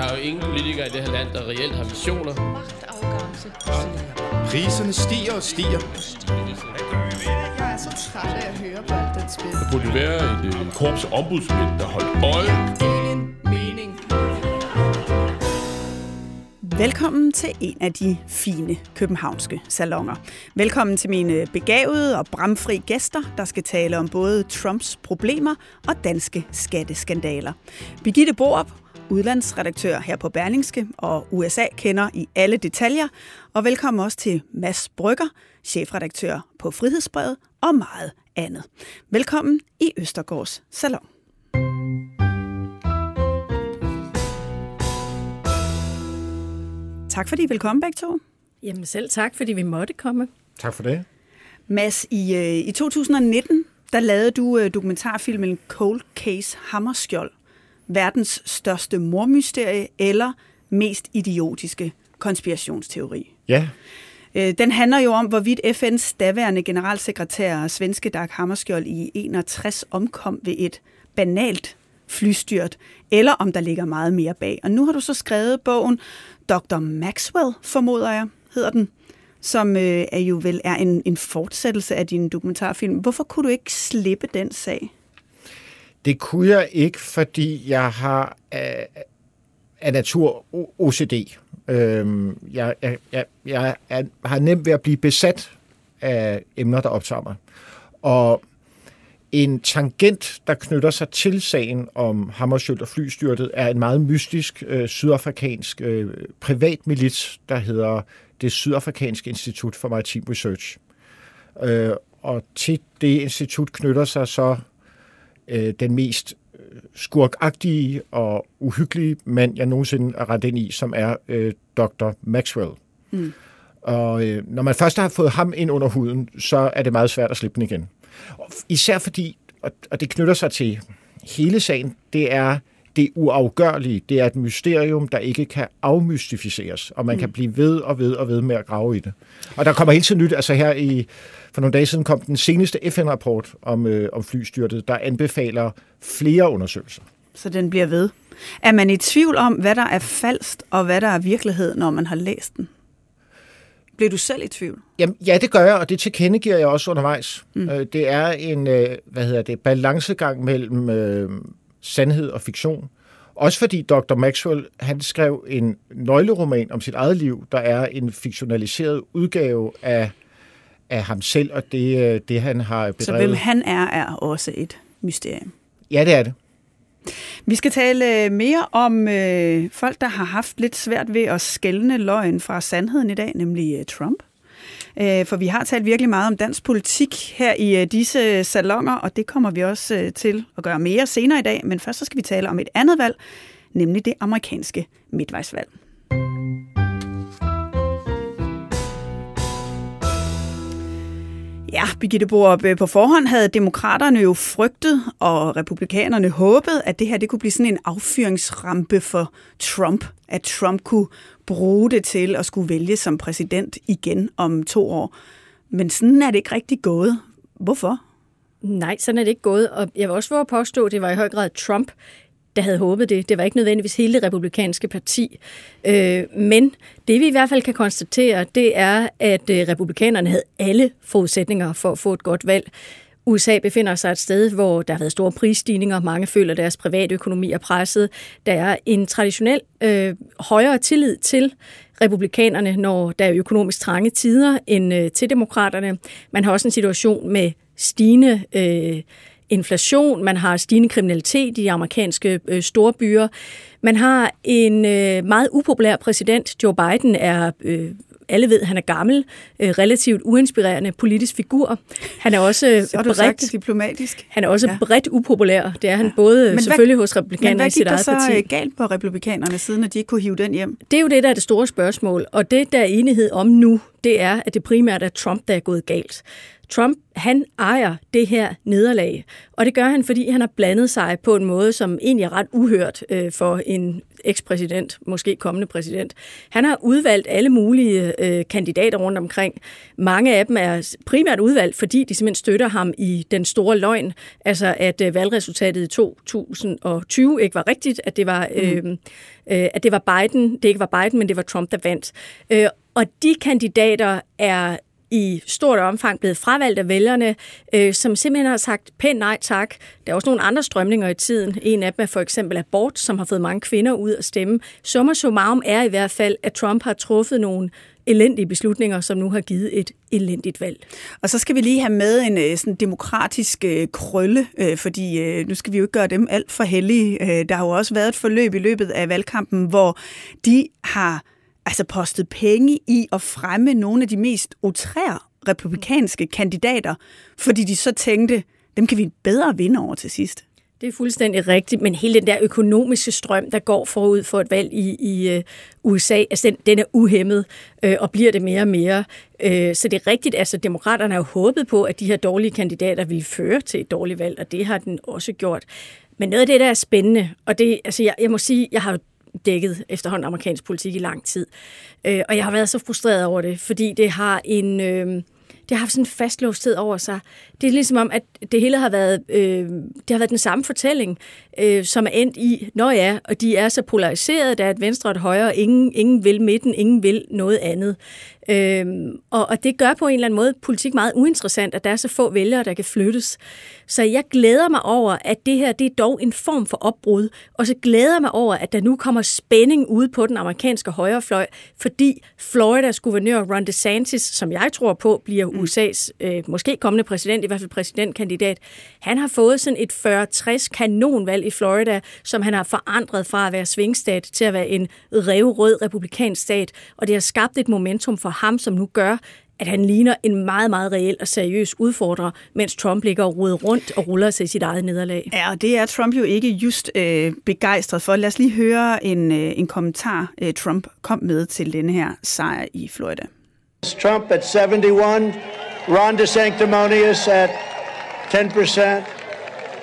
Der er jo ingen politikere i det her land, der reelt har visioner. Priserne stiger og stiger. Jeg er så træt af at høre på alt det spil. Der burde være et øh, korps ombudsmænd, der holdt øje. Ingen mening. Velkommen til en af de fine københavnske salonger. Velkommen til mine begavede og bramfri gæster, der skal tale om både Trumps problemer og danske skatteskandaler. Birgitte Borup, udlandsredaktør her på Berlingske og USA kender i alle detaljer. Og velkommen også til Mads Brygger, chefredaktør på Frihedsbrevet og meget andet. Velkommen i Østergårds Salon. Tak fordi I vil komme begge to. Jamen selv tak, fordi vi måtte komme. Tak for det. Mads, i, øh, i 2019, der lavede du øh, dokumentarfilmen Cold Case Hammerskjold. Verdens største mormysterie eller mest idiotiske konspirationsteori. Ja, Øh, Den handler jo om, hvorvidt FN's daværende generalsekretær, svenske Dag Hammarskjold, i 61 omkom ved et banalt flystyrt, eller om der ligger meget mere bag. Og nu har du så skrevet bogen Dr. Maxwell, formoder jeg, hedder den, som øh, er jo vel er en, en fortsættelse af din dokumentarfilm. Hvorfor kunne du ikke slippe den sag? Det kunne jeg ikke, fordi jeg har af, af natur OCD. Øhm, jeg, jeg, jeg, jeg er, har nemt ved at blive besat af emner, der optager mig. Og en tangent, der knytter sig til sagen om Hammarskjold og flystyrtet, er en meget mystisk øh, sydafrikansk øh, privat milits, der hedder det Sydafrikanske Institut for Maritim Research. Øh, og til det institut knytter sig så øh, den mest øh, skurkagtige og uhyggelige mand, jeg nogensinde er ret ind i, som er øh, Dr. Maxwell. Mm. Og øh, når man først har fået ham ind under huden, så er det meget svært at slippe den igen. Især fordi, og, og det knytter sig til hele sagen, det er det uafgørlige. Det er et mysterium, der ikke kan afmystificeres, og man mm. kan blive ved og ved og ved med at grave i det. Og der kommer hele tiden nyt, altså her i, for nogle dage siden kom den seneste FN-rapport om, øh, om flystyrtet, der anbefaler flere undersøgelser. Så den bliver ved. Er man i tvivl om, hvad der er falsk og hvad der er virkelighed, når man har læst den? Bliver du selv i tvivl? Jamen, ja, det gør jeg, og det tilkendegiver jeg også undervejs. Mm. Øh, det er en, øh, hvad hedder det, balancegang mellem øh, sandhed og fiktion. Også fordi Dr. Maxwell, han skrev en nøgleroman om sit eget liv, der er en fiktionaliseret udgave af, af ham selv, og det, øh, det han har bedrevet. Så hvem han er, er også et mysterium. Ja, det er det. Vi skal tale øh, mere om øh, folk, der har haft lidt svært ved at skælne løgn fra sandheden i dag, nemlig øh, Trump. Øh, for vi har talt virkelig meget om dansk politik her i øh, disse øh, salonger, og det kommer vi også til at gøre mere senere i dag. Men først så skal vi tale om et andet valg, nemlig det amerikanske midtvejsvalg. Ja, Birgitte Borup, øh, på forhånd havde demokraterne jo frygtet, og republikanerne håbet, at det her det kunne blive sådan en affyringsrampe for Trump. At Trump kunne bruge det til at skulle vælge som præsident igen om to år. Men sådan er det ikke rigtig gået. Hvorfor? Nej, sådan er det ikke gået, og jeg vil også våge at påstå, at det var i høj grad Trump, der havde håbet det. Det var ikke nødvendigvis hele det republikanske parti. Øh, men det vi i hvert fald kan konstatere, det er, at øh, republikanerne havde alle forudsætninger for at få et godt valg. USA befinder sig et sted, hvor der har været store prisstigninger. Mange føler, at deres private økonomi er presset. Der er en traditionel øh, højere tillid til republikanerne, når der er økonomisk trange tider, end øh, til demokraterne. Man har også en situation med stigende øh, inflation, man har stigende kriminalitet i de amerikanske øh, storbyer. Man har en øh, meget upopulær præsident. Joe Biden er øh, alle ved, han er gammel, øh, relativt uinspirerende politisk figur. Han er også Så du sagt diplomatisk. Han er også Ja. ja. bredt upopulær. Det er han både hvad- selvfølgelig hos Men republikanerne hvad i gik sit der eget så parti. øh, galt på republikanerne, siden at de ikke kunne hive den hjem? Det er jo det, der er det store spørgsmål. Og det, der er enighed om nu, det er, at det primært er Trump, der er gået galt. Trump, han ejer det her nederlag, og det gør han, fordi han har blandet sig på en måde, som egentlig er ret uhørt øh, for en ekspræsident, måske kommende præsident. Han har udvalgt alle mulige øh, kandidater rundt omkring. Mange af dem er primært udvalgt, fordi de simpelthen støtter ham i den store løgn, altså at øh, valgresultatet i 2020 ikke var rigtigt, at det var, øh, øh, at det var Biden, det ikke var Biden, men det var Trump, der vandt. Øh, og de kandidater er i stort omfang blevet fravalgt af vælgerne, øh, som simpelthen har sagt pænt nej tak. Der er også nogle andre strømninger i tiden. En af dem er for eksempel abort, som har fået mange kvinder ud at stemme. Summa summarum er i hvert fald, at Trump har truffet nogle elendige beslutninger, som nu har givet et elendigt valg. Og så skal vi lige have med en øh, sådan demokratisk øh, krølle, øh, fordi øh, nu skal vi jo ikke gøre dem alt for heldige. Øh, der har jo også været et forløb i løbet af valgkampen, hvor de har altså postet penge i at fremme nogle af de mest utrære republikanske kandidater, fordi de så tænkte, dem kan vi bedre vinde over til sidst. Det er fuldstændig rigtigt, men hele den der økonomiske strøm, der går forud for et valg i, i øh, USA, altså den, den er uhemmet øh, og bliver det mere og mere. Øh, så det er rigtigt, altså demokraterne har jo håbet på, at de her dårlige kandidater ville føre til et dårligt valg, og det har den også gjort. Men noget af det, der er spændende, og det, altså jeg, jeg må sige, jeg har dækket efterhånden amerikansk politik i lang tid, øh, og jeg har været så frustreret over det, fordi det har en... Øh, det har haft sådan en fastlåsthed over sig. Det er ligesom om, at det hele har været, øh, det har været den samme fortælling, øh, som er endt i, når ja, og de er så polariseret, der er et venstre og et højre, og ingen, ingen vil midten, ingen vil noget andet. Øh, og, og det gør på en eller anden måde politik meget uinteressant, at der er så få vælgere, der kan flyttes. Så jeg glæder mig over, at det her det er dog en form for opbrud, og så glæder jeg mig over, at der nu kommer spænding ude på den amerikanske højrefløj, fordi Floridas guvernør Ron DeSantis, som jeg tror på, bliver USA's øh, måske kommende præsident, i hvert fald præsidentkandidat, han har fået sådan et 40-60 kanonvalg i Florida, som han har forandret fra at være svingstat til at være en revrød republikansk stat, og det har skabt et momentum for ham, som nu gør, at han ligner en meget, meget reel og seriøs udfordrer, mens Trump ligger og ruder rundt og ruller sig i sit eget nederlag. Ja, og det er Trump jo ikke just øh, begejstret for. Lad os lige høre en, øh, en kommentar, øh, Trump kom med til denne her sejr i Florida. Trump at 71, Ron DeSanctimonious at 10%,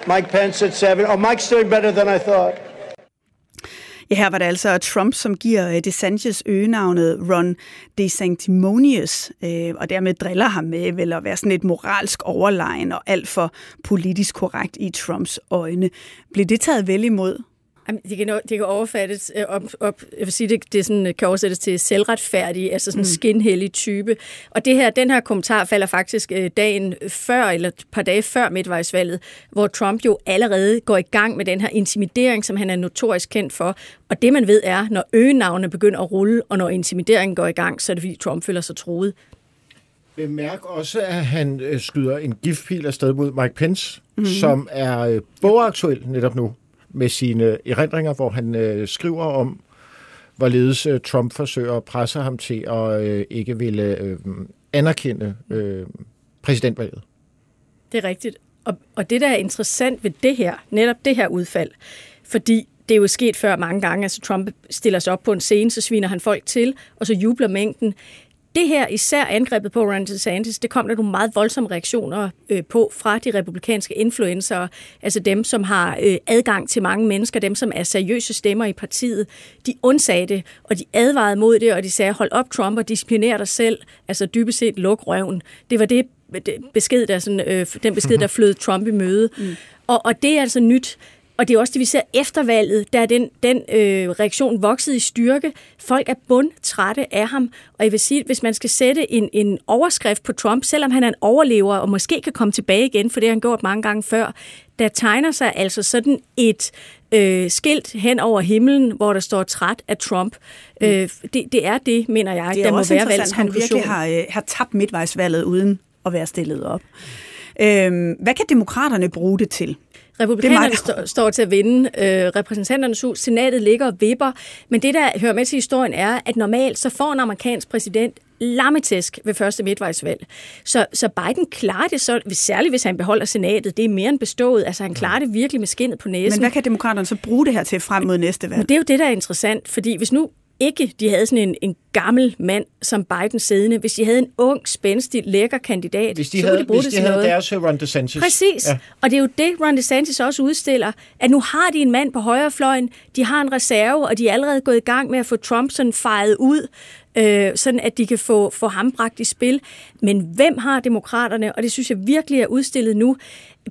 Mike Pence at 7. Oh, Mike's doing better than I thought. Ja, her var det altså Trump, som giver øh, DeSantis øgenavnet Ron DeSanctimonious, øh, og dermed driller ham med vel at være sådan et moralsk overlegen og alt for politisk korrekt i Trumps øjne. Blev det taget vel imod? Jamen, Det kan, det kan overfattes øh, op, op, jeg vil sige, det, det sådan, kan oversættes til selvretfærdig, altså sådan en mm. skinhellig type. Og det her, den her kommentar falder faktisk øh, dagen før, eller et par dage før midtvejsvalget, hvor Trump jo allerede går i gang med den her intimidering, som han er notorisk kendt for. Og det man ved er, når øgenavne begynder at rulle, og når intimideringen går i gang, så er det fordi Trump føler sig troet. Bemærk også, at han øh, skyder en giftpil afsted mod Mike Pence, mm-hmm. som er øh, bogaktuel netop nu med sine erindringer, hvor han øh, skriver om, hvorledes øh, Trump forsøger at presse ham til at øh, ikke ville øh, anerkende øh, præsidentvalget. Det er rigtigt. Og, og det, der er interessant ved det her, netop det her udfald, fordi det er jo sket før mange gange, altså Trump stiller sig op på en scene, så sviner han folk til, og så jubler mængden. Det her, især angrebet på Ron DeSantis, det kom der nogle meget voldsomme reaktioner øh, på fra de republikanske influencer, altså dem, som har øh, adgang til mange mennesker, dem, som er seriøse stemmer i partiet. De undsagde det, og de advarede mod det, og de sagde, hold op Trump og discipliner dig selv, altså dybest set luk røven. Det var det besked, der sådan, øh, den besked, der flød Trump i møde. Mm. Og, og det er altså nyt. Og det er også det, vi ser efter valget, der er den, den øh, reaktion vokset i styrke. Folk er bundtrætte af ham. Og jeg vil sige, at hvis man skal sætte en, en overskrift på Trump, selvom han er en overlever og måske kan komme tilbage igen, for det har han gjort mange gange før, der tegner sig altså sådan et øh, skilt hen over himlen, hvor der står træt af Trump. Mm. Øh, det, det er det, mener jeg, det er der må også være interessant, han virkelig har, øh, har tabt midtvejsvalget uden at være stillet op. Øhm, hvad kan demokraterne bruge det til? Republikanerne st- står til at vinde øh, repræsentanternes hus. Senatet ligger og vipper. Men det, der hører med til historien, er, at normalt så får en amerikansk præsident lammetæsk ved første midtvejsvalg. Så, så Biden klarer det så, særligt hvis han beholder senatet, det er mere end bestået. Altså han klarer det virkelig med skinnet på næsen. Men hvad kan demokraterne så bruge det her til frem mod næste valg? Men det er jo det, der er interessant, fordi hvis nu ikke de havde sådan en, en gammel mand som Biden siddende, hvis de havde en ung, spændstig, lækker kandidat, Hvis de så havde, de bruge hvis det de til havde noget. deres øh, Ron DeSantis. Præcis. Ja. Og det er jo det, Ron DeSantis også udstiller, at nu har de en mand på højrefløjen, de har en reserve, og de er allerede gået i gang med at få Trump sådan fejet ud, øh, sådan at de kan få, få ham bragt i spil. Men hvem har demokraterne? Og det synes jeg virkelig er udstillet nu.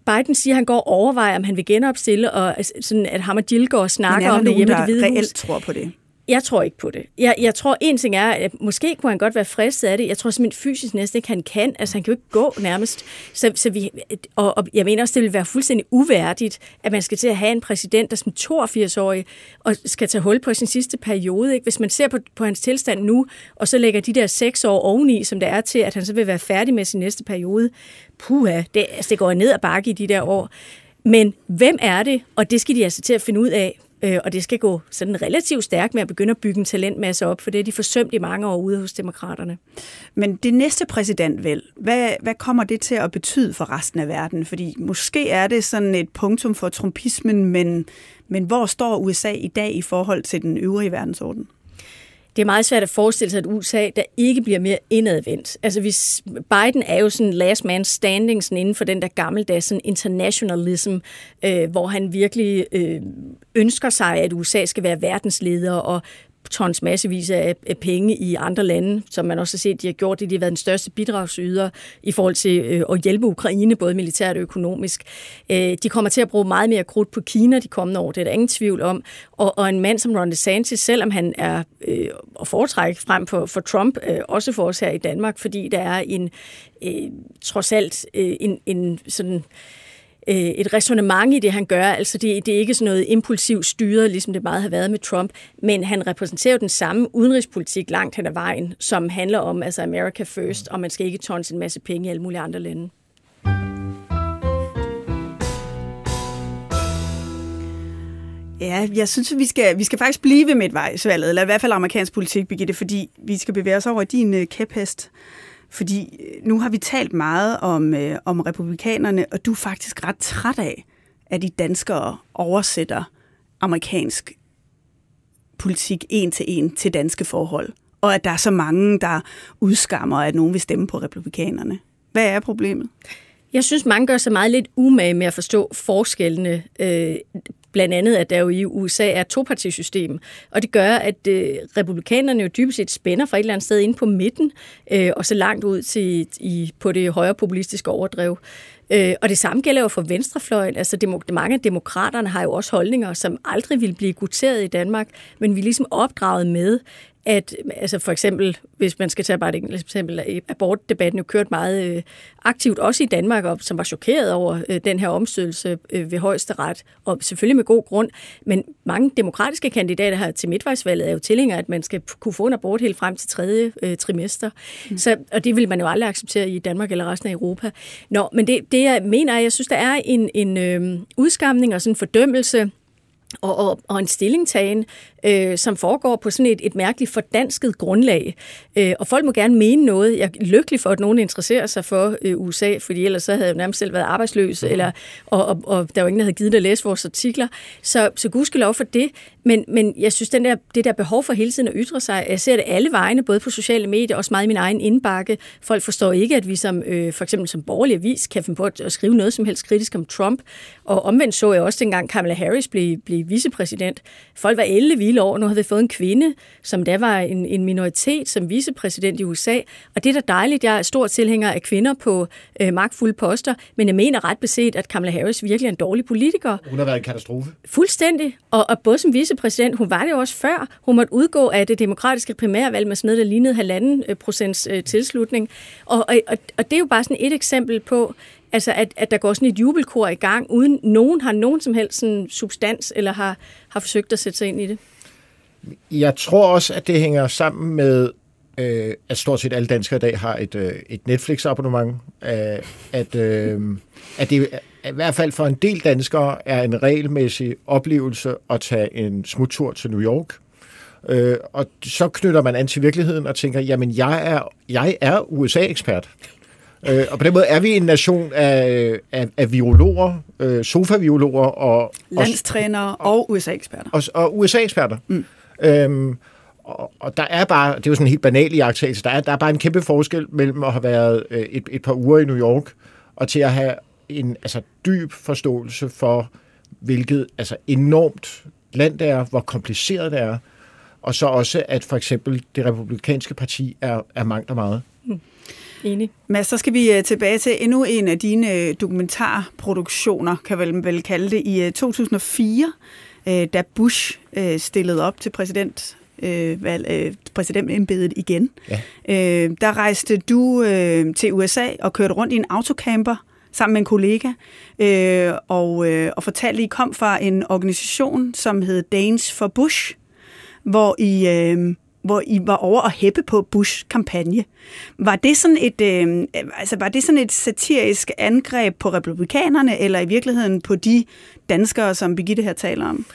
Biden siger, at han går og overvejer, om han vil genopstille, og altså, sådan, at ham og Jill går og Men snakker er der om det nogen, hjemme i der det hvide hus. reelt tror på det? Jeg tror ikke på det. Jeg, jeg tror, en ting er, at måske kunne han godt være fristet af det. Jeg tror simpelthen fysisk næsten ikke, han kan. Altså, han kan jo ikke gå nærmest. Så, så vi, og, og jeg mener også, det vil være fuldstændig uværdigt, at man skal til at have en præsident, der som 82-årig og skal tage hul på sin sidste periode. Ikke? Hvis man ser på, på hans tilstand nu, og så lægger de der seks år oveni, som det er til, at han så vil være færdig med sin næste periode. Puha, det, altså, det går ned ad bakke i de der år. Men hvem er det? Og det skal de altså til at finde ud af. Øh, og det skal gå sådan relativt stærkt med at begynde at bygge en talentmasse op, for det er de forsømt i mange år ude hos demokraterne. Men det næste præsidentvalg, hvad, hvad kommer det til at betyde for resten af verden? Fordi måske er det sådan et punktum for trumpismen, men, men hvor står USA i dag i forhold til den øvrige verdensorden? Det er meget svært at forestille sig et USA, der ikke bliver mere indadvendt. Altså hvis Biden er jo sådan last man standing sådan inden for den der gammeldags sådan internationalism, øh, hvor han virkelig øh, ønsker sig, at USA skal være verdensleder og tons massevis af af penge i andre lande, som man også har set, de har gjort det. De har været den største bidragsyder i forhold til øh, at hjælpe Ukraine, både militært og økonomisk. Øh, de kommer til at bruge meget mere krudt på Kina de kommende år, det er der ingen tvivl om. Og, og en mand som Ron DeSantis, selvom han er øh, at foretrække frem for, for Trump, øh, også for os her i Danmark, fordi der er en øh, trods alt øh, en, en sådan øh, Øh, et resonemang i det, han gør. Altså det, det er ikke sådan noget impulsivt styret, ligesom det meget har været med Trump, men han repræsenterer jo den samme udenrigspolitik langt hen ad vejen, som handler om altså America First, og man skal ikke tonse en masse penge i alle mulige andre lande. Ja, jeg synes, at vi skal, vi skal faktisk blive ved midtvejsvalget, eller i hvert fald amerikansk politik, Birgitte, fordi vi skal bevæge os over i din øh, kæphest. Fordi øh, nu har vi talt meget om, øh, om republikanerne, og du er faktisk ret træt af, at de danskere oversætter amerikansk politik en til en til danske forhold. Og at der er så mange, der udskammer, at nogen vil stemme på republikanerne. Hvad er problemet? Jeg synes, mange gør sig meget lidt umage med at forstå forskellene. Øh, blandt andet, at der jo i USA er et topartisystem, og det gør, at øh, republikanerne jo dybest set spænder fra et eller andet sted ind på midten, øh, og så langt ud til i, på det højre populistiske overdrev. Øh, og det samme gælder jo for venstrefløjen. Altså demok- mange af demokraterne har jo også holdninger, som aldrig ville blive guteret i Danmark, men vi er ligesom opdraget med, at altså for eksempel, hvis man skal tage bare et enkelt eksempel, abortdebatten jo kørt meget øh, aktivt, også i Danmark, og som var chokeret over øh, den her omstødelse øh, ved højesteret, og selvfølgelig med god grund, men mange demokratiske kandidater her til midtvejsvalget er jo tilhængere, at man skal kunne få en abort helt frem til tredje øh, trimester, mm. så, og det vil man jo aldrig acceptere i Danmark eller resten af Europa. Nå, men det, det jeg mener, jeg synes, der er en, en øh, udskamning og sådan en fordømmelse, og, og, og en stillingtagen, øh, som foregår på sådan et, et mærkeligt fordansket grundlag. Øh, og folk må gerne mene noget. Jeg er lykkelig for, at nogen interesserer sig for øh, USA, fordi ellers så havde jeg nærmest selv været arbejdsløs, mm. eller, og, og, og der var ingen, der havde givet at læse vores artikler. Så, så gudskelov for det. Men, men jeg synes, den der, det der behov for hele tiden at ytre sig, jeg ser det alle vegne, både på sociale medier, også meget i min egen indbakke. Folk forstår ikke, at vi som, øh, for eksempel som borgerlig avis kan finde på at, at skrive noget som helst kritisk om Trump. Og omvendt så jeg også dengang Kamala Harris blev, blev vicepræsident. Folk var elle vilde over, nu havde vi fået en kvinde, som der var en, en minoritet som vicepræsident i USA. Og det er da dejligt. Jeg er stor tilhænger af kvinder på øh, magtfulde poster, men jeg mener ret beset, at Kamala Harris virkelig er en dårlig politiker. Hun har været en katastrofe. Fuldstændig. Og, og både som vicepræsident, hun var det jo også før. Hun måtte udgå af det demokratiske primærvalg med sådan noget, der lignede halvanden øh, procents øh, tilslutning. Og, og, og det er jo bare sådan et eksempel på, altså at, at der går sådan et jubelkor i gang, uden nogen har nogen som helst sådan substans, eller har, har forsøgt at sætte sig ind i det. Jeg tror også, at det hænger sammen med, øh, at stort set alle danskere i dag har et, øh, et Netflix-abonnement. Øh, at, øh, at det i hvert fald for en del danskere er en regelmæssig oplevelse at tage en smuttur til New York Øh, og så knytter man an til virkeligheden og tænker, jamen jeg er, jeg er USA-ekspert. Øh, og på den måde er vi en nation af, af, af viologer, øh, sofa-viologer og... Landstrænere og, og USA-eksperter. Og, og USA-eksperter. Mm. Øhm, og, og der er bare, det er jo sådan en helt banal iagttagelse, der er, der er bare en kæmpe forskel mellem at have været øh, et, et par uger i New York, og til at have en altså, dyb forståelse for, hvilket altså, enormt land det er, hvor kompliceret det er, og så også, at for eksempel det republikanske parti er, er mangt og meget. Mm. Enig. Mads, så skal vi øh, tilbage til endnu en af dine øh, dokumentarproduktioner, kan vel vel kalde det, i 2004, øh, da Bush stillede op til præsident præsidentembedet igen. Ja. der rejste du til USA og kørte rundt i en autocamper sammen med en kollega, øh, og, øh, og fortalte, at I kom fra en organisation, som hed Danes for Bush, hvor I øh, hvor I var over at hæppe på Bush-kampagne. Var det sådan et, øh, altså var det sådan et satirisk angreb på republikanerne, eller i virkeligheden på de danskere, som Birgitte her taler om?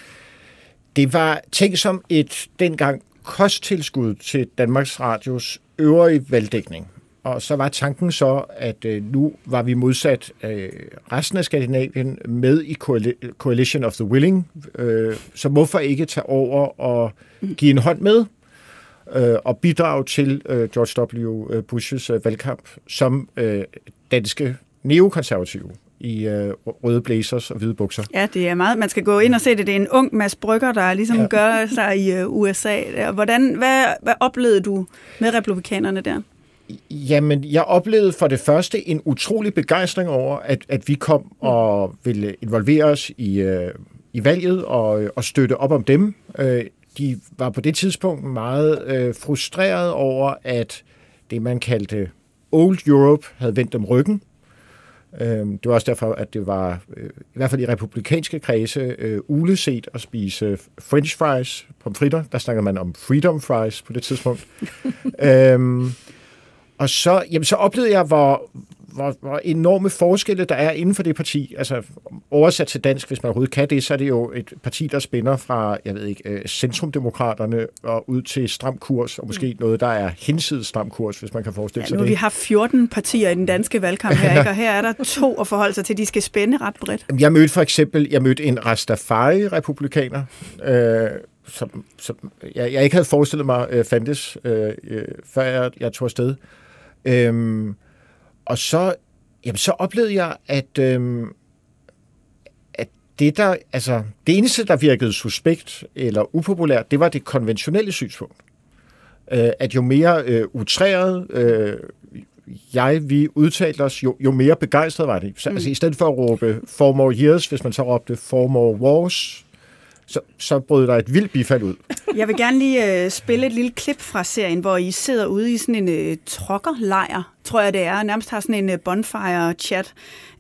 Det var tænkt som et dengang kosttilskud til Danmarks Radios øvrige valgdækning. Og så var tanken så, at øh, nu var vi modsat øh, resten af Skandinavien med i Coalition of the Willing, øh, så hvorfor ikke tage over og give en hånd med øh, og bidrage til øh, George W. Bushes øh, valgkamp som øh, danske neokonservative i øh, røde blazers og hvide bukser. Ja, det er meget. Man skal gå ind og se det. Det er en ung Mads Brygger, der ligesom ja. gør sig i øh, USA. Hvordan, hvad, hvad oplevede du med republikanerne der? Jamen, jeg oplevede for det første en utrolig begejstring over, at, at vi kom mm. og ville involvere os i, øh, i valget og, og støtte op om dem. Øh, de var på det tidspunkt meget øh, frustreret over, at det, man kaldte Old Europe, havde vendt dem ryggen. Øh, det var også derfor, at det var, øh, i hvert fald i republikanske kredse, øh, uleset at spise french fries, pomfritter. Der snakker man om freedom fries på det tidspunkt. øh, og så, jamen, så oplevede jeg, hvor, hvor, hvor enorme forskelle der er inden for det parti. Altså oversat til dansk, hvis man overhovedet kan det, så er det jo et parti, der spænder fra, jeg ved ikke, øh, centrumdemokraterne og ud til stram kurs, og måske mm. noget, der er hinsides stram kurs, hvis man kan forestille ja, sig nu det. vi har 14 partier i den danske valgkamp her, ikke? og her er der to at forholde sig til, de skal spænde ret bredt. Jeg mødte for eksempel, jeg mødte en Rastafari-republikaner, øh, som, som jeg, jeg ikke havde forestillet mig øh, fandtes, øh, øh, før jeg, jeg tog afsted. Øh, og så, jamen, så oplevede jeg, at, øhm, at det, der, altså, det eneste, der virkede suspekt eller upopulært, det var det konventionelle synspunkt. Øh, at jo mere øh, utræret øh, jeg, vi udtalte os, jo, jo mere begejstret var det. Så, mm. altså, I stedet for at råbe four more years, hvis man så råbte four more wars, så, så brød der et vildt bifald ud. Jeg vil gerne lige uh, spille et lille klip fra serien, hvor I sidder ude i sådan en uh, trokkerlejr, tror jeg det er, nærmest har sådan en uh, bonfire-chat,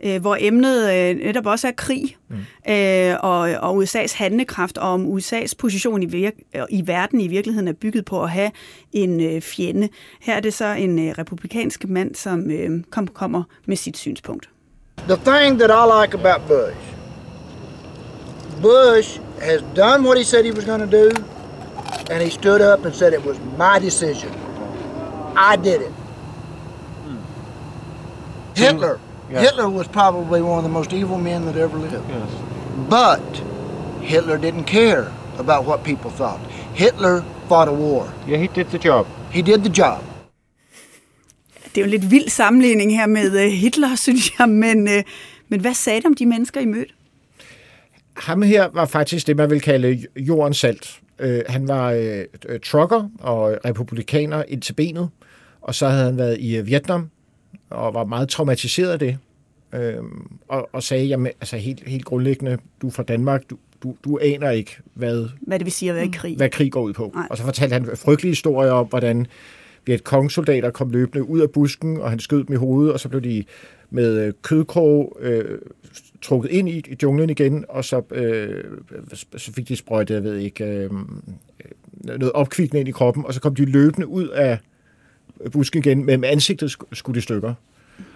uh, hvor emnet uh, netop også er krig, mm. uh, og, og USA's handlekraft, og om USA's position i, virke, i verden i virkeligheden er bygget på at have en uh, fjende. Her er det så en uh, republikansk mand, som uh, kom, kommer med sit synspunkt. The thing that I like about Bush, Bush has done what he said he was going to do, and he stood up and said it was my decision. I did it. Hmm. Hitler. Yes. Hitler was probably one of the most evil men that ever lived. Yes. But Hitler didn't care about what people thought. Hitler fought a war. Yeah, he did the job. He did the job. Det er jo en lidt vild sammenligning her med øh, Hitler, synes jeg, men, øh, men hvad sagde de om de mennesker, I mødte? Ham her var faktisk det, man vil kalde jordens salt. Øh, han var øh, trucker og republikaner ind til benet, og så havde han været i øh, Vietnam og var meget traumatiseret af det. Øh, og, og sagde, jamen, altså helt, helt grundlæggende, du er fra Danmark, du, du, du aner ikke, hvad, hvad det vil sige at være i krig. Hvad krig går ud på. Nej. Og så fortalte han frygtelige historier om, hvordan vi et kongsoldater kom løbende ud af busken, og han skød dem i hovedet, og så blev de med øh, kødkrog øh, trukket ind i, i junglen igen, og så, øh, så fik de sprøjtet, jeg ved ikke, øh, noget opkvikkende ind i kroppen, og så kom de løbende ud af busken igen, men med ansigtet skulle de stykker.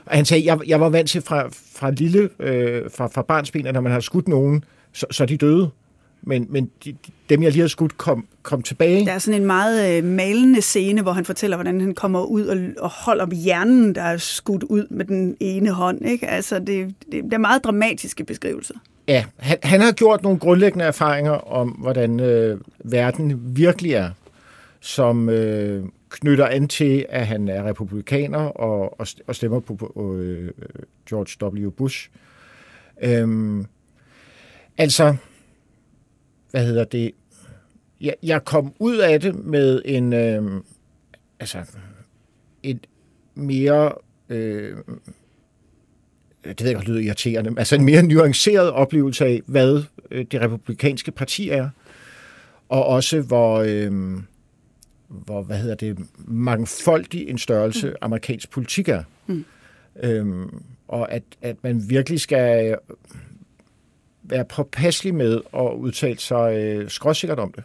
Og han sagde, jeg, jeg var vant til fra, fra lille, øh, fra, fra barnsben, at når man har skudt nogen, så, så er de døde men, men de, dem, jeg lige har skudt, kom, kom tilbage. Der er sådan en meget øh, malende scene, hvor han fortæller, hvordan han kommer ud og, og holder hjernen, der er skudt ud med den ene hånd. Ikke? Altså, det, det, det er meget dramatiske beskrivelser. Ja, han, han har gjort nogle grundlæggende erfaringer om, hvordan øh, verden virkelig er, som øh, knytter an til, at han er republikaner og, og, og stemmer på, på øh, George W. Bush. Øhm, altså, hvad hedder det? Jeg, jeg kom ud af det med en, øh, altså, et mere, øh, det ved jeg godt lyder irriterende, altså en mere nuanceret oplevelse af, hvad øh, det republikanske parti er, og også hvor, øh, hvor hvad hedder det, mangfoldig en størrelse mm. amerikansk politik er. Mm. Øhm, og at, at man virkelig skal være påpasselig med at udtale sig øh, skråsikkert om det.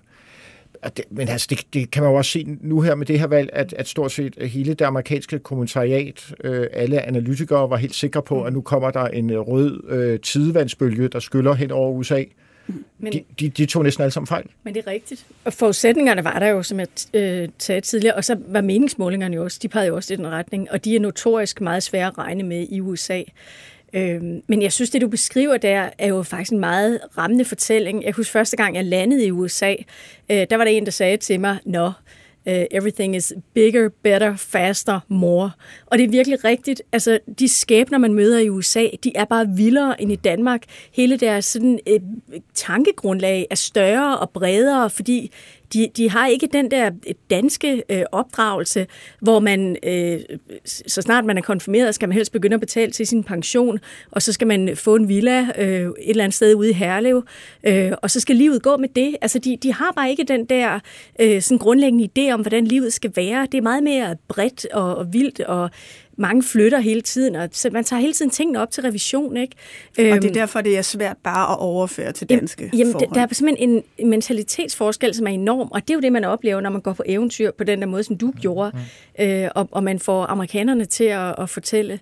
det. Men altså, det, det kan man jo også se nu her med det her valg, at, at stort set hele det amerikanske kommentariat, øh, alle analytikere var helt sikre på, at nu kommer der en rød øh, tidevandsbølge, der skyller hen over USA. Men, de, de, de tog næsten alle sammen fejl. Men det er rigtigt. Og forudsætningerne var der jo, som jeg øh, sagde tidligere, og så var meningsmålingerne jo også, de pegede jo også i den retning, og de er notorisk meget svære at regne med i USA. Øh, men jeg synes, det du beskriver der, er jo faktisk en meget rammende fortælling. Jeg husker første gang, jeg landede i USA, øh, der var der en, der sagde til mig, Nå, uh, everything is bigger, better, faster, more. Og det er virkelig rigtigt. Altså, de skæbner, man møder i USA, de er bare vildere end i Danmark. Hele deres sådan, øh, tankegrundlag er større og bredere, fordi de, de har ikke den der danske øh, opdragelse, hvor man, øh, så snart man er konfirmeret, skal man helst begynde at betale til sin pension, og så skal man få en villa øh, et eller andet sted ude i Herlev, øh, og så skal livet gå med det. Altså, de, de har bare ikke den der øh, sådan grundlæggende idé om, hvordan livet skal være. Det er meget mere bredt og, og vildt, og mange flytter hele tiden, og man tager hele tiden tingene op til revision. Ikke? Og det er øhm, derfor, det er svært bare at overføre til danske jamen, forhold. Der er simpelthen en mentalitetsforskel, som er enorm, og det er jo det, man oplever, når man går på eventyr på den der måde, som du gjorde, mm. øh, og, og man får amerikanerne til at, at fortælle.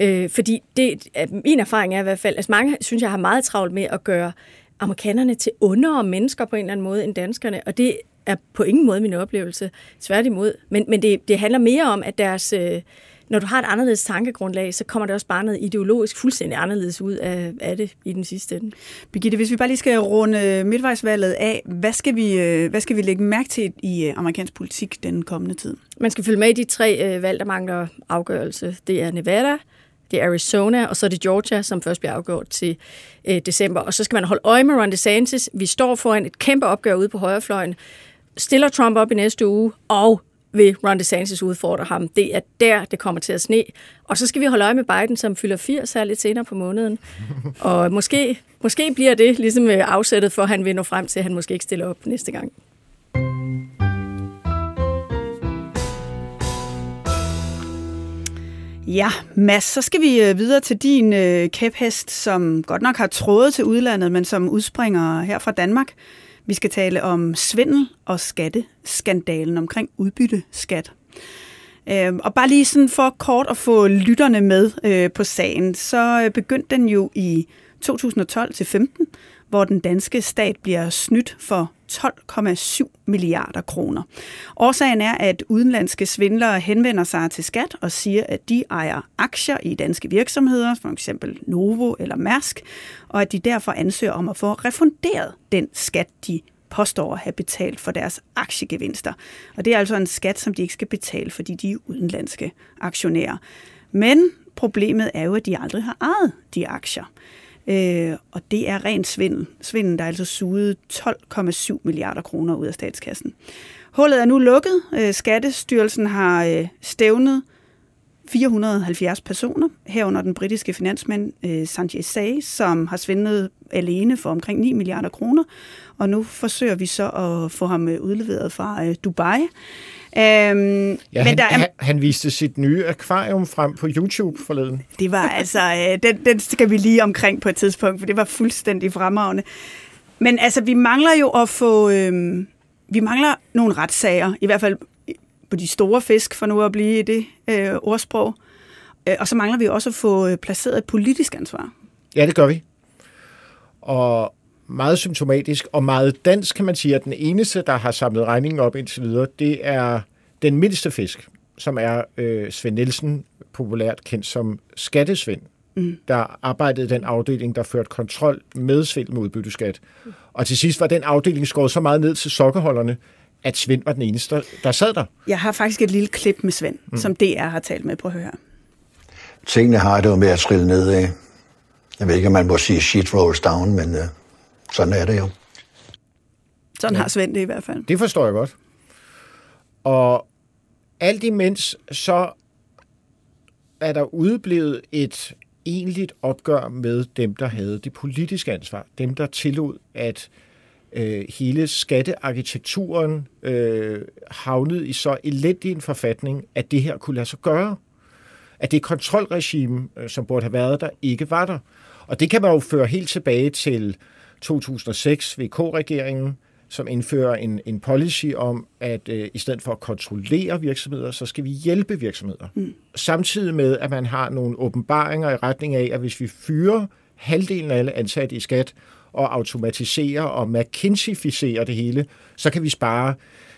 Øh, fordi det, min erfaring er i hvert fald, at altså mange synes, jeg har meget travlt med at gøre amerikanerne til ondere mennesker på en eller anden måde end danskerne, og det er på ingen måde min oplevelse. Tværtimod. Men, men det, det handler mere om, at deres... Øh, når du har et anderledes tankegrundlag, så kommer det også bare noget ideologisk fuldstændig anderledes ud af, af det i den sidste ende. Birgitte, hvis vi bare lige skal runde midtvejsvalget af, hvad skal vi, øh, hvad skal vi lægge mærke til i øh, amerikansk politik den kommende tid? Man skal følge med i de tre øh, valg, der mangler afgørelse. Det er Nevada, det er Arizona, og så er det Georgia, som først bliver afgjort til øh, december. Og så skal man holde øje med Ron DeSantis. Vi står foran et kæmpe opgør ude på højrefløjen. Stiller Trump op i næste uge, og vil Ron DeSantis udfordre ham. Det er der, det kommer til at sne. Og så skal vi holde øje med Biden, som fylder 80 her lidt senere på måneden. Og måske, måske bliver det ligesom øh, afsættet for, at han vil nå frem til, at han måske ikke stiller op næste gang. Ja, Mads, så skal vi øh, videre til din øh, kæphest, som godt nok har trådet til udlandet, men som udspringer her fra Danmark. Vi skal tale om svindel og skatteskandalen omkring udbytteskat. Øhm, og bare lige sådan for kort at få lytterne med øh, på sagen, så øh, begyndte den jo i 2012 til 15, hvor den danske stat bliver snydt for 12,7 milliarder kroner. Årsagen er, at udenlandske svindlere henvender sig til skat og siger, at de ejer aktier i danske virksomheder, for eksempel Novo eller Mærsk, og at de derfor ansøger om at få refunderet den skat, de påstår at have betalt for deres aktiegevinster. Og det er altså en skat, som de ikke skal betale, fordi de er udenlandske aktionærer. Men problemet er jo, at de aldrig har ejet de aktier. Øh, og det er ren svindel. Svindel, der er altså suget 12,7 milliarder kroner ud af statskassen. Hullet er nu lukket. Øh, Skattestyrelsen har øh, stævnet 470 personer, herunder den britiske finansmand øh, Sanjay Say, som har svindlet alene for omkring 9 milliarder kroner, og nu forsøger vi så at få ham øh, udleveret fra øh, Dubai. Øhm, ja, men han, der er, han, viste sit nye akvarium frem på YouTube forleden. Det var altså, øh, den, den skal vi lige omkring på et tidspunkt, for det var fuldstændig fremragende. Men altså, vi mangler jo at få, øh, vi mangler nogle retssager, i hvert fald på de store fisk, for nu at blive det øh, ordsprog. Øh, og så mangler vi også at få øh, placeret et politisk ansvar. Ja, det gør vi. Og meget symptomatisk og meget dansk, kan man sige, at den eneste, der har samlet regningen op indtil videre, det er den mindste fisk, som er øh, Svend Nielsen, populært kendt som Skattesvend, mm. der arbejdede i den afdeling, der førte kontrol med svindel med udbytteskat. Og til sidst var den afdeling skåret så meget ned til sokkeholderne, at Svend var den eneste, der sad der. Jeg har faktisk et lille klip med Svend, mm. som DR har talt med. på at høre. Tingene har det jo med at trille nedad. Jeg ved ikke, om man må sige shit rolls down, men uh, sådan er det jo. Sådan har Svend det i hvert fald. Det forstår jeg godt. Og alt imens, så er der udeblevet et egentligt opgør med dem, der havde det politiske ansvar. Dem, der tillod, at øh, hele skattearkitekturen øh, havnede i så elendig en forfatning, at det her kunne lade sig gøre. At det kontrolregime, øh, som burde have været der, ikke var der. Og det kan man jo føre helt tilbage til 2006 VK-regeringen, som indfører en, en policy om, at øh, i stedet for at kontrollere virksomheder, så skal vi hjælpe virksomheder. Mm. Samtidig med, at man har nogle åbenbaringer i retning af, at hvis vi fyrer halvdelen af alle ansatte i skat, og automatiserer og McKinsey-ficerer det hele, så kan vi spare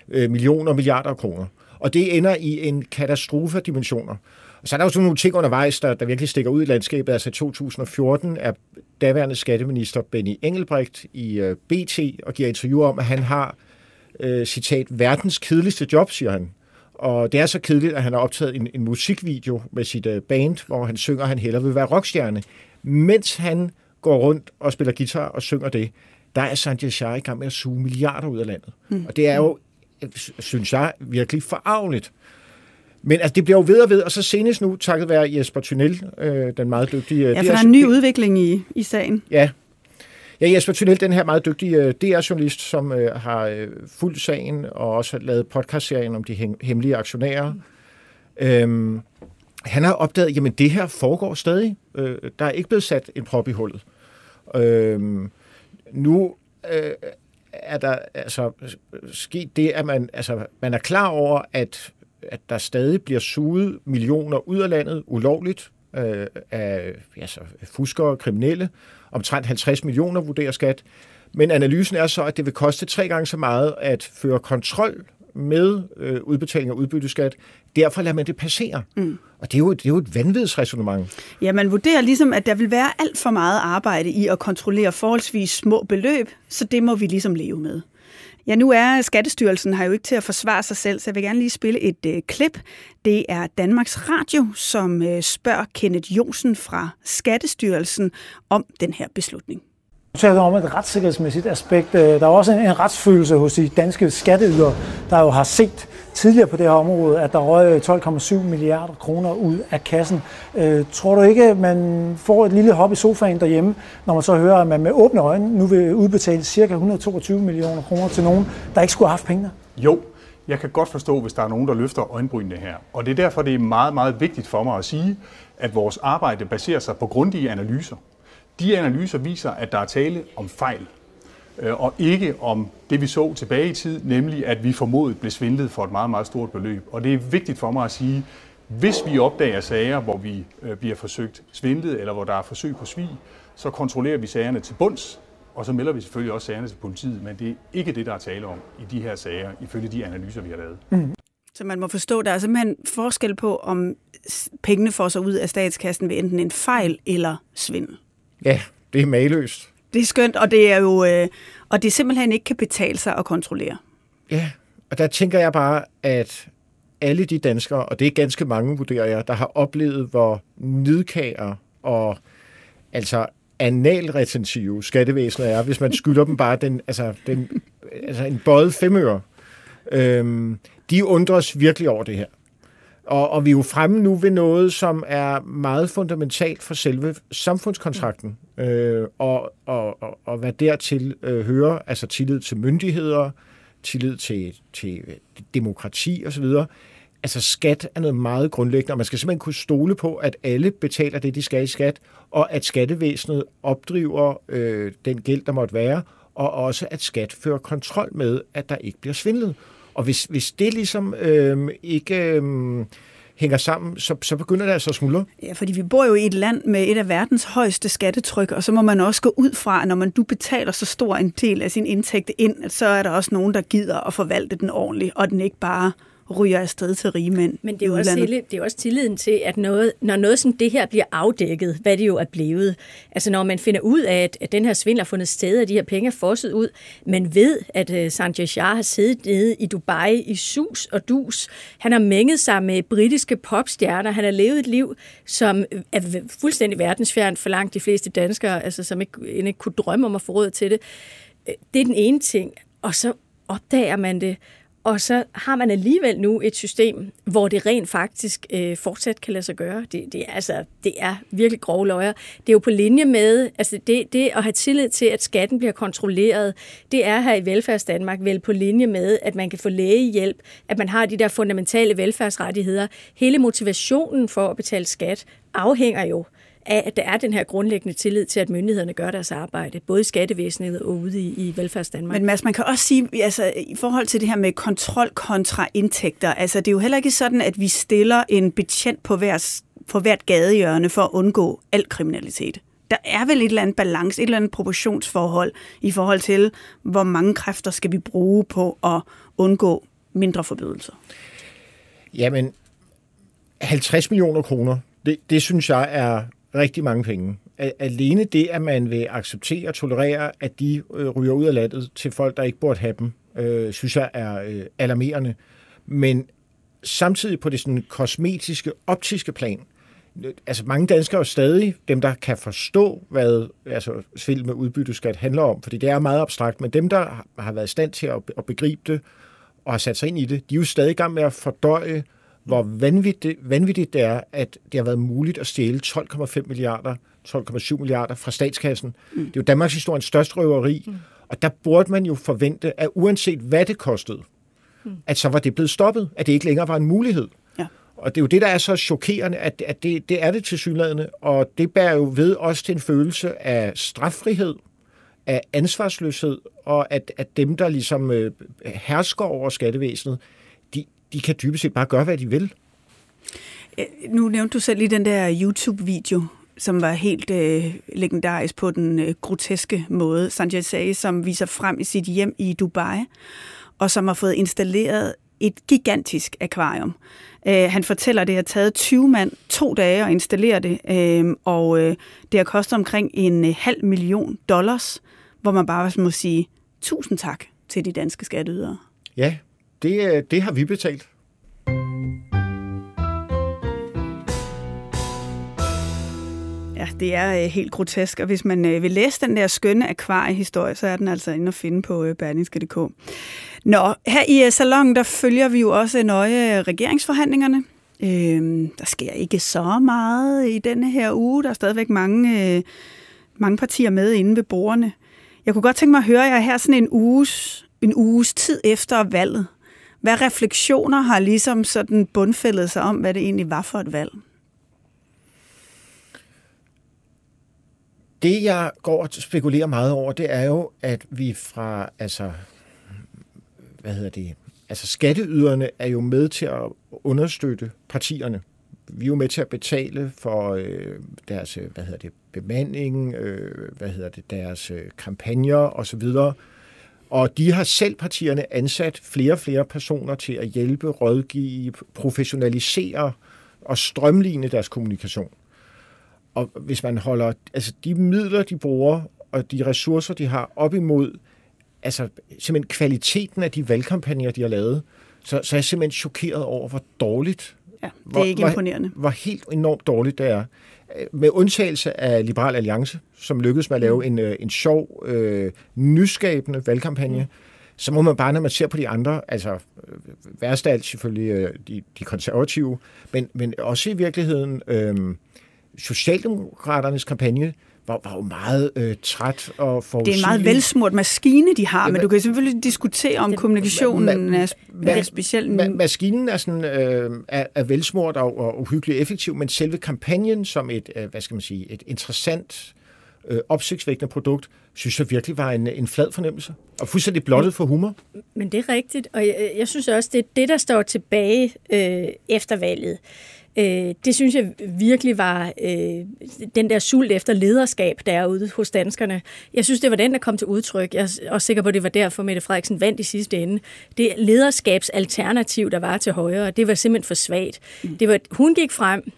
øh, millioner og milliarder af kroner. Og det ender i en katastrofe dimensioner. Og så er der jo sådan nogle ting undervejs, der, der virkelig stikker ud i landskabet. Altså i 2014 er daværende skatteminister Benny Engelbrecht i øh, BT og giver interview om, at han har, uh, citat, verdens kedeligste job, siger han. Og det er så kedeligt, at han har optaget en, en musikvideo med sit uh, band, hvor han synger, at han hellere vil være rockstjerne. Mens han går rundt og spiller guitar og synger det, der er Sanjay Shah i gang med at suge milliarder ud af landet. Mm. Og det er jo, synes jeg, virkelig forarveligt. Men altså, det bliver jo ved og ved, og så senest nu, takket være Jesper Tunnel, øh, den meget dygtige... Ja, for der er en ny udvikling i, i sagen. Ja. Ja, Jesper Tunnel, den her meget dygtige øh, DR-journalist, som øh, har øh, fulgt sagen og også lavet podcastserien om de hemmelige aktionærer. Mm. Øhm, han har opdaget, jamen det her foregår stadig. Øh, der er ikke blevet sat en prop i hullet. Øhm, nu øh, er der altså sket det, at man, altså, man er klar over, at at der stadig bliver suget millioner ud af landet ulovligt øh, af altså, fuskere og kriminelle. Omtrent 50 millioner vurderer skat. Men analysen er så, at det vil koste tre gange så meget at føre kontrol med øh, udbetaling af udbytteskat. Derfor lader man det passere. Mm. Og det er, jo, det er jo et vanvidsresonemang. Ja, man vurderer ligesom, at der vil være alt for meget arbejde i at kontrollere forholdsvis små beløb, så det må vi ligesom leve med. Ja, nu er Skattestyrelsen har jo ikke til at forsvare sig selv, så jeg vil gerne lige spille et øh, klip. Det er Danmarks Radio, som øh, spørger Kenneth Jonsen fra Skattestyrelsen om den her beslutning taler om et retssikkerhedsmæssigt aspekt. Øh, der er også en retsfølelse hos de danske skatteydere, der jo har set tidligere på det her område, at der røg øh, 12,7 milliarder kroner ud af kassen. Øh, tror du ikke, man får et lille hop i sofaen derhjemme, når man så hører, at man med åbne øjne nu vil udbetale ca. 122 millioner kroner til nogen, der ikke skulle have haft penge? Jo, jeg kan godt forstå, hvis der er nogen, der løfter øjenbrynene her. Og det er derfor, det er meget, meget vigtigt for mig at sige, at vores arbejde baserer sig på grundige analyser. De analyser viser, at der er tale om fejl, øh, og ikke om det, vi så tilbage i tid, nemlig at vi formodet blev svindlet for et meget, meget stort beløb. Og det er vigtigt for mig at sige, hvis vi opdager sager, hvor vi øh, bliver forsøgt svindlet, eller hvor der er forsøg på svig, så kontrollerer vi sagerne til bunds, og så melder vi selvfølgelig også sagerne til politiet, men det er ikke det, der er tale om i de her sager, ifølge de analyser, vi har lavet. Mm. Så man må forstå, der er simpelthen forskel på, om pengene får sig ud af statskassen ved enten en fejl eller svindel. Ja, det er maløst. Det er skønt, og det er jo øh, og det simpelthen ikke kan betale sig at kontrollere. Ja, og der tænker jeg bare, at alle de danskere, og det er ganske mange, vurderer jeg, der har oplevet, hvor nidkager og altså analretentive skattevæsenet er, hvis man skylder dem bare den, altså, den, altså en bøjet femøre. Øhm, de undres virkelig over det her. Og, og vi er jo fremme nu ved noget, som er meget fundamentalt for selve samfundskontrakten, øh, og, og, og, og hvad dertil øh, hører, altså tillid til myndigheder, tillid til, til øh, demokrati osv., altså skat er noget meget grundlæggende, og man skal simpelthen kunne stole på, at alle betaler det, de skal i skat, og at skattevæsenet opdriver øh, den gæld, der måtte være, og også at skat fører kontrol med, at der ikke bliver svindlet. Og hvis, hvis det ligesom øh, ikke øh, hænger sammen, så, så begynder det altså at smuldre. Ja, fordi vi bor jo i et land med et af verdens højeste skattetryk, og så må man også gå ud fra, at når man du betaler så stor en del af sin indtægt ind, at så er der også nogen, der gider at forvalte den ordentligt, og den ikke bare ryger afsted til rige mænd Men det er, jo også, tillid, det er også tilliden til, at noget, når noget som det her bliver afdækket, hvad det jo er blevet, altså når man finder ud af, at, at den her svindel har fundet sted, at de her penge er fosset ud, men ved, at uh, Sanjay Shah har siddet nede i Dubai i sus og dus, han har mænget sig med britiske popstjerner, han har levet et liv, som er fuldstændig verdensfjernt for langt de fleste danskere, altså som ikke, ikke kunne drømme om at få råd til det. Det er den ene ting, og så opdager man det, og så har man alligevel nu et system, hvor det rent faktisk øh, fortsat kan lade sig gøre. Det, det, er, altså, det er virkelig grove løjer. Det er jo på linje med, altså det, det at have tillid til, at skatten bliver kontrolleret, det er her i velfærdsdanmark vel på linje med, at man kan få lægehjælp, at man har de der fundamentale velfærdsrettigheder. Hele motivationen for at betale skat afhænger jo af, at der er den her grundlæggende tillid til, at myndighederne gør deres arbejde, både i skattevæsenet og ude i, i velfærdsdanmark. Men Mads, man kan også sige, altså i forhold til det her med kontrol kontra indtægter, altså det er jo heller ikke sådan, at vi stiller en betjent på, hver, på hvert gadehjørne for at undgå al kriminalitet. Der er vel et eller andet balance, et eller andet proportionsforhold i forhold til, hvor mange kræfter skal vi bruge på at undgå mindre forbrydelser. Jamen, 50 millioner kroner, det, det synes jeg er rigtig mange penge. Alene det, at man vil acceptere og tolerere, at de øh, ryger ud af landet til folk, der ikke burde have dem, øh, synes jeg er øh, alarmerende. Men samtidig på det sådan kosmetiske, optiske plan, øh, altså mange danskere er stadig dem, der kan forstå, hvad altså, svindel med udbytteskat handler om, fordi det er meget abstrakt, men dem, der har været i stand til at, at begribe det og har sat sig ind i det, de er jo stadig i gang med at fordøje hvor vanvittigt, vanvittigt det er, at det har været muligt at stjæle 12,5 milliarder, 12,7 milliarder fra statskassen. Mm. Det er jo Danmarks historiens største røveri, mm. og der burde man jo forvente, at uanset hvad det kostede, mm. at så var det blevet stoppet, at det ikke længere var en mulighed. Ja. Og det er jo det, der er så chokerende, at, at det, det er det til synlædende, og det bærer jo ved også til en følelse af straffrihed, af ansvarsløshed, og at, at dem, der ligesom øh, hersker over skattevæsenet, de kan dybest set bare gøre, hvad de vil. Nu nævnte du selv lige den der YouTube-video, som var helt øh, legendarisk på den øh, groteske måde. Sanjay Say, som viser frem i sit hjem i Dubai, og som har fået installeret et gigantisk akvarium. Øh, han fortæller, at det har taget 20 mand to dage at installere det, øh, og øh, det har kostet omkring en øh, halv million dollars, hvor man bare må sige tusind tak til de danske skatteydere. Ja, det, øh, det har vi betalt. Ja, det er øh, helt grotesk, og hvis man øh, vil læse den der skønne akvariehistorie, så er den altså inde at finde på øh, berlingske.dk. Nå, her i øh, salongen, der følger vi jo også nøje øh, regeringsforhandlingerne. Øh, der sker ikke så meget i denne her uge. Der er stadigvæk mange, øh, mange partier med inde ved bordene. Jeg kunne godt tænke mig at høre jer her sådan en uges, en uges tid efter valget. Hvad refleksioner har ligesom sådan bundfældet sig om, hvad det egentlig var for et valg? Det, jeg går og spekulerer meget over, det er jo, at vi fra, altså, hvad hedder det, altså skatteyderne er jo med til at understøtte partierne. Vi er jo med til at betale for øh, deres, øh, hvad hedder det, bemanding, øh, hvad hedder det, deres øh, kampagner osv., og de har selv partierne ansat flere og flere personer til at hjælpe, rådgive, professionalisere og strømligne deres kommunikation. Og hvis man holder altså de midler, de bruger, og de ressourcer, de har op imod altså simpelthen kvaliteten af de valgkampagner, de har lavet, så, så er jeg simpelthen chokeret over, hvor dårligt. Ja, det er hvor, ikke imponerende. Hvor, hvor helt enormt dårligt det er. Med undtagelse af Liberal Alliance, som lykkedes med at lave mm. en, øh, en sjov, øh, nyskabende valgkampagne, mm. så må man bare, når man ser på de andre, altså øh, værst af alt selvfølgelig øh, de, de konservative, men, men også i virkeligheden øh, Socialdemokraternes kampagne, var, var jo meget øh, træt og forudsigelig. Det er en meget velsmurt maskine, de har, ja, men du kan selvfølgelig diskutere om kommunikationen er, er specielt... Ma- maskinen er, sådan, øh, er, er velsmurt og, og uhyggelig effektiv, men selve kampagnen som et, øh, hvad skal man sige, et interessant øh, opsigtsvækkende produkt, synes jeg virkelig var en, en flad fornemmelse. Og fuldstændig blottet for humor. Men det er rigtigt, og jeg, jeg synes også, det er det, der står tilbage øh, efter valget. Øh, det synes jeg virkelig var øh, den der sult efter lederskab, der er ude hos danskerne. Jeg synes, det var den, der kom til udtryk. Jeg er også sikker på, at det var derfor, Mette Frederiksen vandt i sidste ende. Det lederskabsalternativ, der var til højre, det var simpelthen for svagt. Mm. Det var, hun gik frem,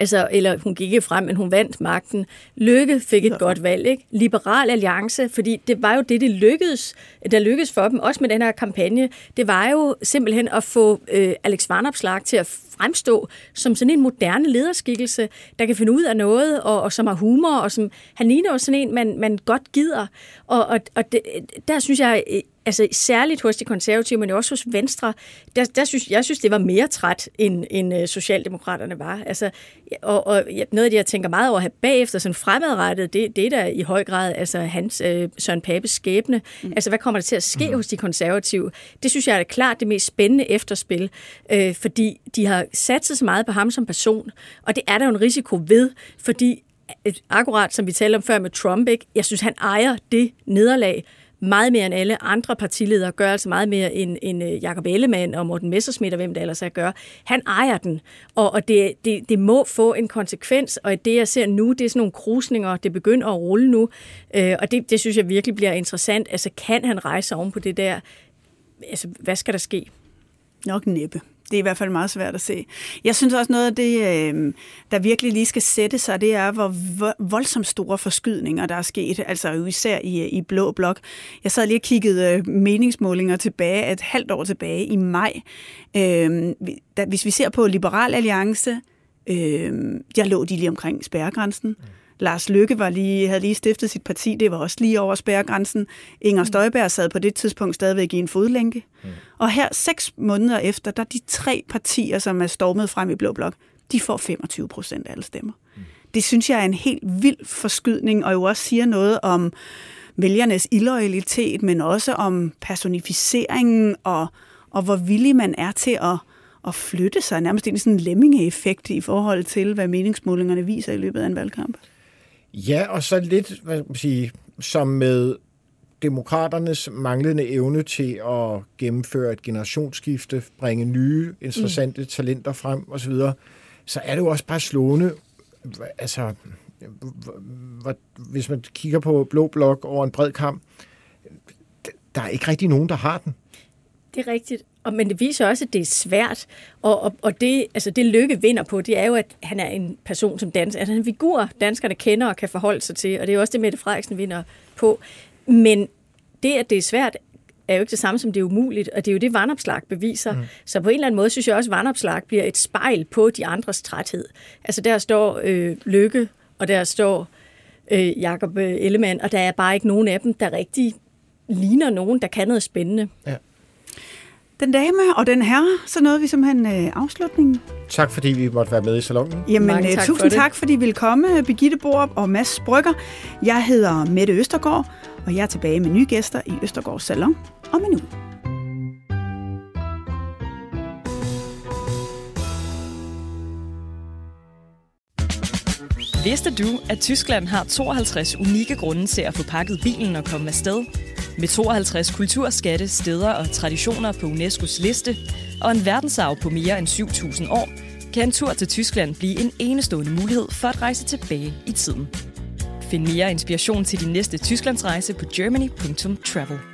Altså, eller hun gik ikke frem, men hun vandt magten. Lykke fik et godt valg, ikke? Liberal Alliance, fordi det var jo det, det lykkedes, der lykkedes for dem, også med den her kampagne. Det var jo simpelthen at få øh, Alex Varnopslag til at fremstå som sådan en moderne lederskikkelse, der kan finde ud af noget, og, og som har humor, og som han ligner jo sådan en, man, man godt gider. Og, og, og det, der synes jeg, altså særligt hos de konservative, men også hos Venstre, der, der synes, jeg synes, det var mere træt, end, end øh, Socialdemokraterne var. Altså, og, og noget af det, jeg tænker meget over her bagefter, sådan fremadrettet, det, det er der i høj grad altså hans, øh, Søren Papes skæbne. Mm. Altså, hvad kommer der til at ske mm. hos de konservative? Det synes jeg er klart det mest spændende efterspil, øh, fordi de har sat sig så meget på ham som person, og det er der jo en risiko ved, fordi akkurat som vi talte om før med Trump, ikke? jeg synes, han ejer det nederlag, meget mere end alle andre partiledere gør, altså meget mere end, end øh, Jacob Ellemann og Morten Messerschmidt og hvem der ellers er gør. Han ejer den, og, og det, det, det må få en konsekvens, og det jeg ser nu, det er sådan nogle krusninger, det begynder at rulle nu, øh, og det, det synes jeg virkelig bliver interessant. Altså kan han rejse oven på det der? Altså hvad skal der ske? Nok næppe. Det er i hvert fald meget svært at se. Jeg synes også noget af det, øh, der virkelig lige skal sætte sig, det er, hvor voldsomt store forskydninger, der er sket, altså især i, øh, i Blå Blok. Jeg sad lige og kiggede øh, meningsmålinger tilbage, et halvt år tilbage i maj. Øh, hvis vi ser på Liberal Alliance, der lå de lige omkring spærregrænsen. Mm. Lars Lykke var lige, havde lige stiftet sit parti, det var også lige over spærregrænsen. Inger mm. Støjberg sad på det tidspunkt stadigvæk i en fodlænke. Mm. Og her seks måneder efter, der er de tre partier, som er stormet frem i Blå Blok, de får 25 procent af alle stemmer. Mm. Det synes jeg er en helt vild forskydning, og jo også siger noget om vælgernes illoyalitet, men også om personificeringen og, og hvor villig man er til at, at flytte sig, nærmest i sådan en lemmingeeffekt i forhold til, hvad meningsmålingerne viser i løbet af en valgkamp. Ja, og så lidt, hvad skal man sige, som med demokraternes manglende evne til at gennemføre et generationsskifte, bringe nye, interessante mm. talenter frem osv., så er det jo også bare slående, altså, hvis man kigger på Blå Blok over en bred kamp, der er ikke rigtig nogen, der har den. Det er rigtigt. Og, men det viser også, at det er svært. Og, og, og det, altså det Lykke vinder på, det er jo, at han er en person som dansker. Er en figur, danskerne kender og kan forholde sig til. Og det er jo også det, Mette Frederiksen vinder på. Men det, at det er svært, er jo ikke det samme som det er umuligt, og det er jo det, vandopslag beviser. Mm. Så på en eller anden måde synes jeg også, at vandopslag bliver et spejl på de andres træthed. Altså der står øh, Lykke, og der står øh, Jakob øh, Ellemann, og der er bare ikke nogen af dem, der rigtig ligner nogen, der kan noget spændende. Ja. Den dame og den herre, så nåede vi simpelthen øh, afslutningen. Tak fordi vi måtte være med i salongen. Jamen, Mange øh, tak tusind for tak fordi I ville komme, Birgitte Borup og Mads Brygger. Jeg hedder Mette Østergaard, og jeg er tilbage med nye gæster i Østergaards Salon om en uge. Vidste du, at Tyskland har 52 unikke grunde til at få pakket bilen og komme afsted? Med 52 kulturskatte, steder og traditioner på UNESCO's liste, og en verdensarv på mere end 7.000 år, kan en tur til Tyskland blive en enestående mulighed for at rejse tilbage i tiden. Find mere inspiration til din næste Tysklandsrejse på germany.travel.